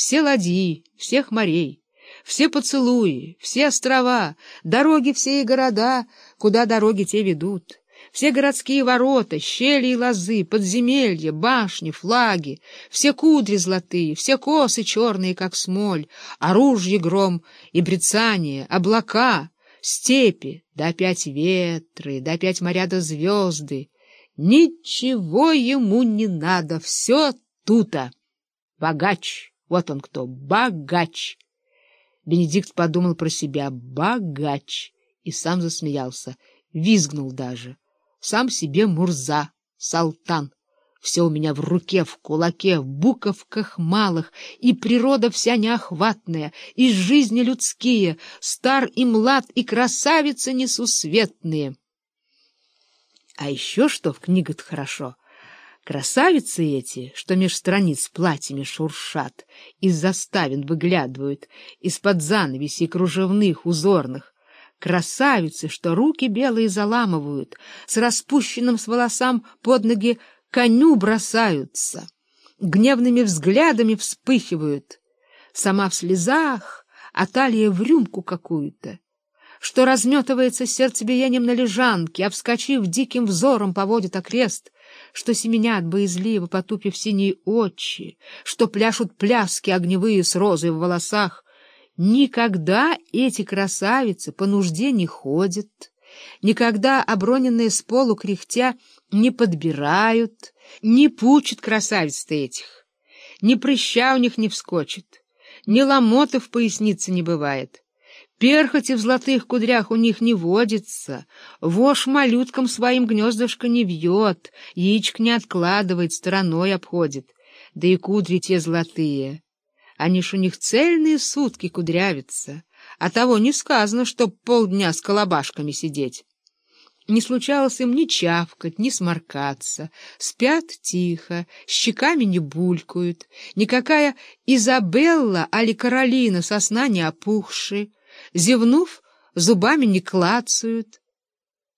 все ладьи, всех морей, все поцелуи, все острова, дороги все и города, куда дороги те ведут, все городские ворота, щели и лозы, подземелья, башни, флаги, все кудри золотые, все косы черные, как смоль, оружие гром и брецание, облака, степи, да опять ветры, да опять моря да звезды. Ничего ему не надо, все тута. Богач, вот он кто, богач. Бенедикт подумал про себя «богач» и сам засмеялся, визгнул даже. Сам себе Мурза, Салтан. Все у меня в руке, в кулаке, в буковках малых, и природа вся неохватная, и жизни людские, стар и млад, и красавицы несусветные. А еще что в книгах хорошо — Красавицы эти, что меж страниц платьями шуршат, из заставин выглядывают, из-под занавесей кружевных, узорных, красавицы, что руки белые заламывают, с распущенным с волосам под ноги коню бросаются, гневными взглядами вспыхивают, сама в слезах, а талия в рюмку какую-то, что разметывается сердцебиением на лежанке, а, вскочив, диким взором поводит окрест, что семенят боязливо, потупив синие очи, что пляшут пляски огневые с розой в волосах. Никогда эти красавицы по нужде не ходят, никогда оброненные с полу кряхтя не подбирают, не пучат красавиц-то этих, ни прыща у них не вскочит, ни ломота в пояснице не бывает. Перхоти в золотых кудрях у них не водится, вошь малюткам своим гнездышко не вьет, яичк не откладывает, стороной обходит, да и кудри те золотые. Они ж у них цельные сутки кудрявятся, а того не сказано, чтоб полдня с колобашками сидеть. Не случалось им ни чавкать, ни сморкаться, спят тихо, щеками не булькают, никакая Изабелла али Каролина сосна не опухши, зевнув, зубами не клацают,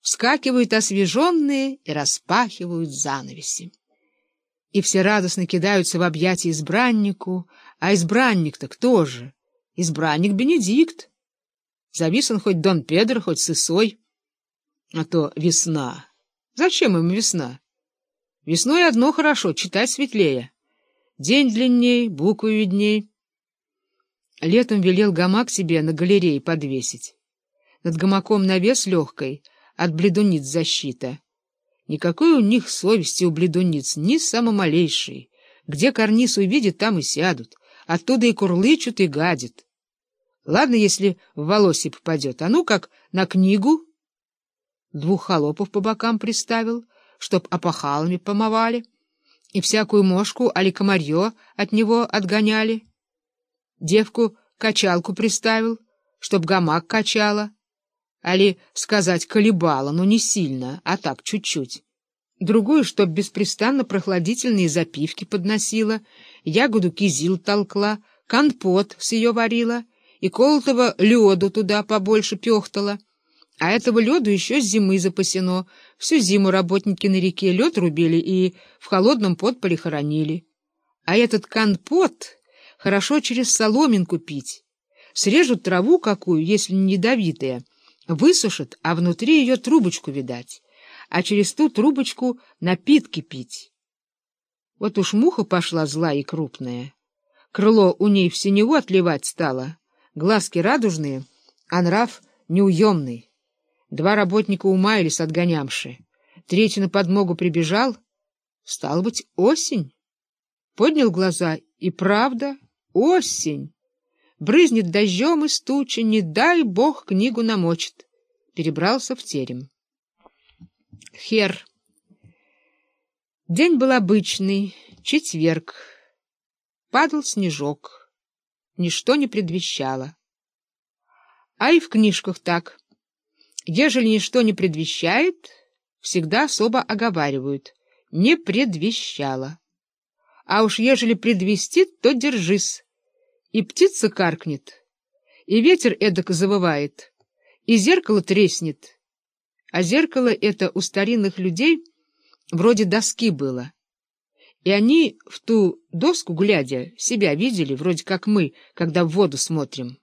вскакивают освеженные и распахивают занавеси. И все радостно кидаются в объятия избраннику, а избранник-то кто же? Избранник Бенедикт. Завис он хоть Дон Педро, хоть Сысой. А то весна. Зачем ему весна? Весной одно хорошо — читать светлее. День длинней, буквы видней. Летом велел гамак себе на галерее подвесить. Над гамаком навес легкой, от бледуниц защита. Никакой у них совести у бледуниц, ни самомалейшей. Где карниз увидят, там и сядут. Оттуда и курлычут, и гадят. Ладно, если в волосе попадет, а ну как на книгу. Двух холопов по бокам приставил, чтоб опахалами помывали, и всякую мошку али комарье от него отгоняли. Девку качалку приставил, чтоб гамак качала. Али сказать колебала, но не сильно, а так чуть-чуть. Другую, чтоб беспрестанно прохладительные запивки подносила, ягоду кизил толкла, компот с ее варила и колотого леду туда побольше пехтала. А этого леду еще с зимы запасено. Всю зиму работники на реке лед рубили и в холодном подполе хоронили. А этот компот Хорошо через соломинку пить. Срежут траву какую, если не ядовитая, высушат, а внутри ее трубочку видать, а через ту трубочку напитки пить. Вот уж муха пошла злая и крупная. Крыло у ней в синеву отливать стало, глазки радужные, а нрав неуемный. Два работника умаялись отгонямши. Третий на подмогу прибежал. Стало быть, осень. Поднял глаза, и правда — Осень! Брызнет дождем из тучи, не дай бог книгу намочит. Перебрался в терем. Хер. День был обычный, четверг. Падал снежок. Ничто не предвещало. А и в книжках так. Ежели ничто не предвещает, всегда особо оговаривают. Не предвещало. А уж ежели предвестит, то держись. И птица каркнет, и ветер эдак завывает, и зеркало треснет. А зеркало это у старинных людей вроде доски было. И они в ту доску, глядя, себя видели, вроде как мы, когда в воду смотрим.